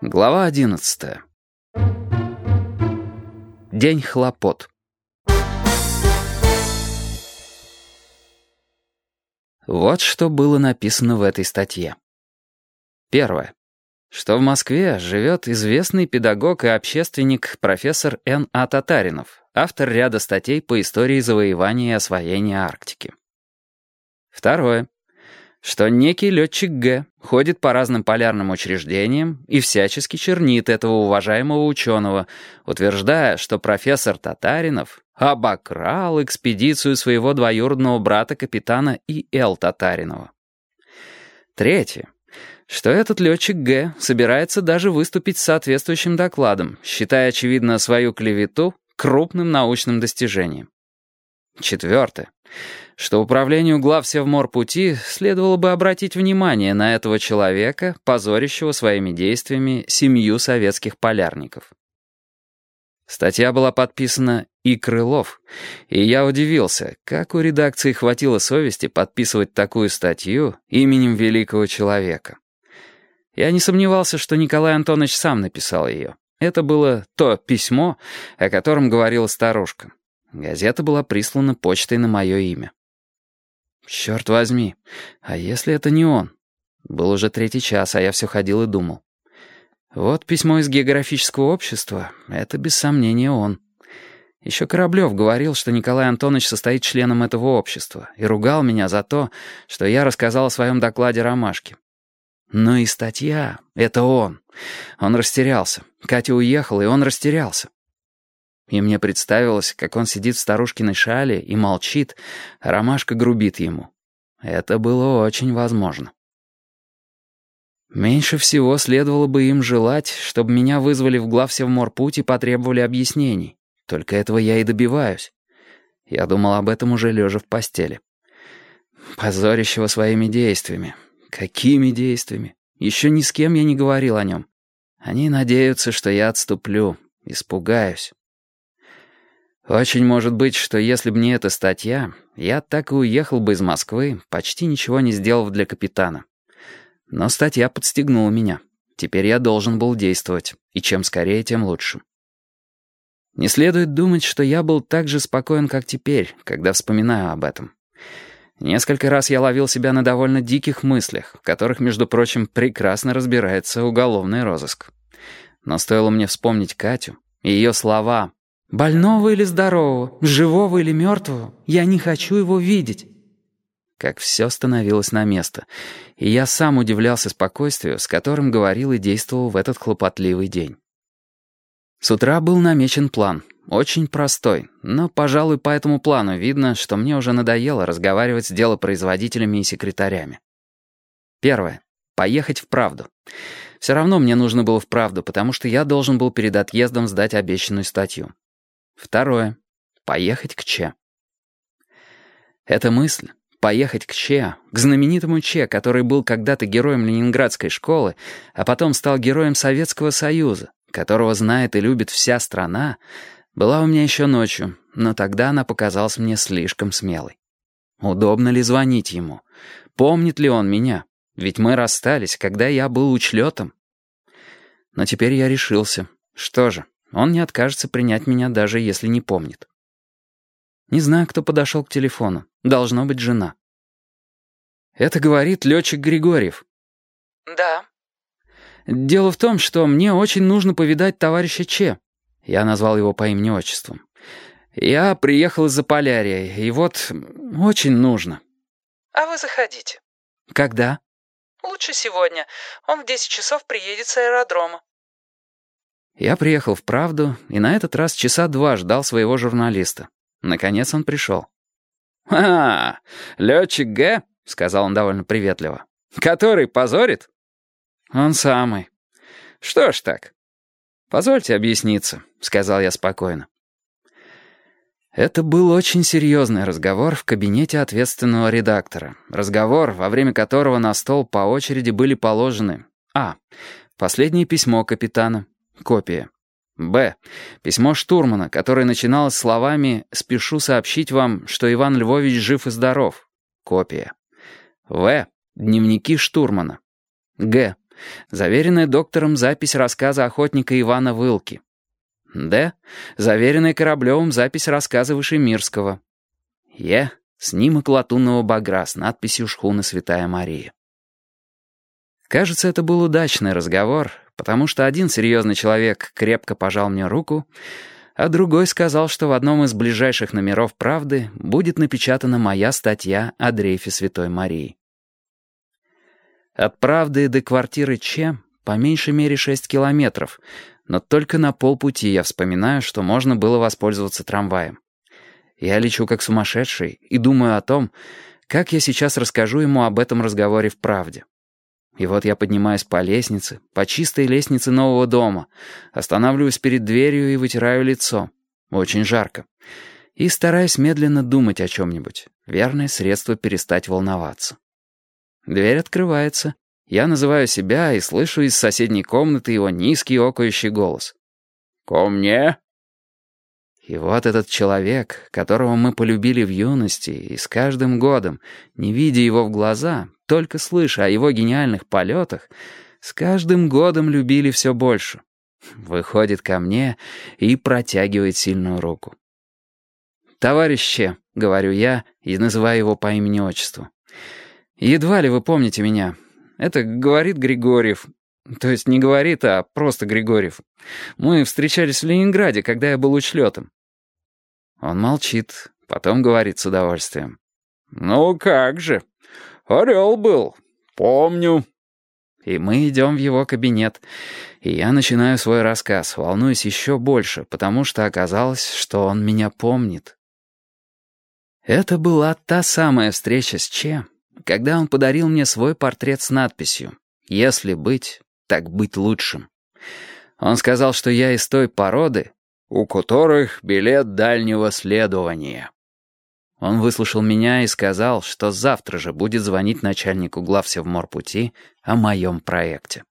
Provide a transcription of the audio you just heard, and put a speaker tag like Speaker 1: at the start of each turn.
Speaker 1: Глава 11. День хлопот. Вот что было написано в этой статье. Первое. Что в Москве живет известный педагог и общественник профессор Н. А. Татаринов, автор ряда статей по истории завоевания и освоения Арктики. Второе что некий летчик Г ходит по разным полярным учреждениям и всячески чернит этого уважаемого ученого, утверждая, что профессор Татаринов обокрал экспедицию своего двоюродного брата капитана И.Л. Татаринова. Третье. Что этот летчик Г собирается даже выступить с соответствующим докладом, считая, очевидно, свою клевету крупным научным достижением. Четвертое что управлению глав Севморпути следовало бы обратить внимание на этого человека, позорящего своими действиями семью советских полярников. Статья была подписана «И. Крылов», и я удивился, как у редакции хватило совести подписывать такую статью именем великого человека. Я не сомневался, что Николай Антонович сам написал ее. Это было то письмо, о котором говорила старушка. Газета была прислана почтой на мое имя. Черт возьми, а если это не он? Был уже третий час, а я все ходил и думал. Вот письмо из географического общества — это без сомнения он. Еще Кораблев говорил, что Николай Антонович состоит членом этого общества и ругал меня за то, что я рассказал о своем докладе Ромашке. Но и статья — это он. Он растерялся. Катя уехала, и он растерялся. И мне представилось, как он сидит в старушкиной шале и молчит, а ромашка грубит ему. Это было очень возможно. Меньше всего следовало бы им желать, чтобы меня вызвали в главсевморпуть и потребовали объяснений. Только этого я и добиваюсь. Я думал об этом уже лежа в постели. Позорящего своими действиями. Какими действиями? Еще ни с кем я не говорил о нем. Они надеются, что я отступлю, испугаюсь. Очень может быть, что если бы не эта статья, я так и уехал бы из Москвы, почти ничего не сделав для капитана. Но статья подстегнула меня. Теперь я должен был действовать, и чем скорее, тем лучше. Не следует думать, что я был так же спокоен, как теперь, когда вспоминаю об этом. Несколько раз я ловил себя на довольно диких мыслях, в которых, между прочим, прекрасно разбирается уголовный розыск. Но стоило мне вспомнить Катю и ее слова Больного или здорового, живого или мертвого, я не хочу его видеть. Как все становилось на место, и я сам удивлялся спокойствию, с которым говорил и действовал в этот хлопотливый день. С утра был намечен план, очень простой, но, пожалуй, по этому плану видно, что мне уже надоело разговаривать с делопроизводителями и секретарями. Первое. Поехать в правду. Все равно мне нужно было в правду, потому что я должен был перед отъездом сдать обещанную статью. Второе. Поехать к Че. Эта мысль — поехать к Че, к знаменитому Че, который был когда-то героем Ленинградской школы, а потом стал героем Советского Союза, которого знает и любит вся страна, была у меня еще ночью, но тогда она показалась мне слишком смелой. Удобно ли звонить ему? Помнит ли он меня? Ведь мы расстались, когда я был учлетом. Но теперь я решился. Что же, он не откажется принять меня, даже если не помнит. Не знаю, кто подошел к телефону. Должно быть жена. Это говорит летчик Григорьев.
Speaker 2: Да.
Speaker 1: Дело в том, что мне очень нужно повидать товарища Че. Я назвал его по имени-отчеству. Я приехал из Заполярья, и вот очень нужно.
Speaker 2: А вы заходите.
Speaker 1: Когда?
Speaker 2: Лучше сегодня. Он в 10 часов приедет с аэродрома.
Speaker 1: Я приехал в «Правду» и на этот раз часа два ждал своего журналиста. Наконец он пришел. «А, летчик Г», — сказал он довольно приветливо. «Который позорит?» «Он самый». «Что ж так?» «Позвольте объясниться», — сказал я спокойно. Это был очень серьезный разговор в кабинете ответственного редактора. Разговор, во время которого на стол по очереди были положены А. Последнее письмо капитана, Копия. Б. Письмо штурмана, которое начиналось словами «Спешу сообщить вам, что Иван Львович жив и здоров». Копия. В. Дневники штурмана. Г. Заверенная доктором запись рассказа охотника Ивана Вылки. Д. Заверенная Кораблевым запись рассказа Вышемирского. Е. Снимок латунного багра с надписью «Шхуна Святая Мария». Кажется, это был удачный разговор, потому что один серьезный человек крепко пожал мне руку, а другой сказал, что в одном из ближайших номеров «Правды» будет напечатана моя статья о дрейфе Святой Марии. От «Правды» до квартиры Че по меньшей мере 6 километров, но только на полпути я вспоминаю, что можно было воспользоваться трамваем. Я лечу как сумасшедший и думаю о том, как я сейчас расскажу ему об этом разговоре в «Правде». И вот я поднимаюсь по лестнице, по чистой лестнице нового дома, останавливаюсь перед дверью и вытираю лицо. Очень жарко. И стараюсь медленно думать о чем-нибудь. Верное средство перестать волноваться. Дверь открывается. Я называю себя и слышу из соседней комнаты его низкий окающий голос. «Ко мне?» И вот этот человек, которого мы полюбили в юности, и с каждым годом, не видя его в глаза, только слыша о его гениальных полетах, с каждым годом любили все больше. Выходит ко мне и протягивает сильную руку. «Товарищи», — говорю я и называю его по имени-отчеству. «Едва ли вы помните меня. Это говорит Григорьев. То есть не говорит, а просто Григорьев. Мы встречались в Ленинграде, когда я был учлетом. Он молчит, потом говорит с удовольствием. «Ну как же, орел был, помню». И мы идем в его кабинет, и я начинаю свой рассказ, волнуюсь еще больше, потому что оказалось, что он меня помнит. Это была та самая встреча с Че, когда он подарил мне свой портрет с надписью «Если быть, так быть лучшим». Он сказал, что я из той породы, у которых билет дальнего следования». Он выслушал меня и сказал, что завтра же будет звонить начальнику главсевморпути о моем проекте.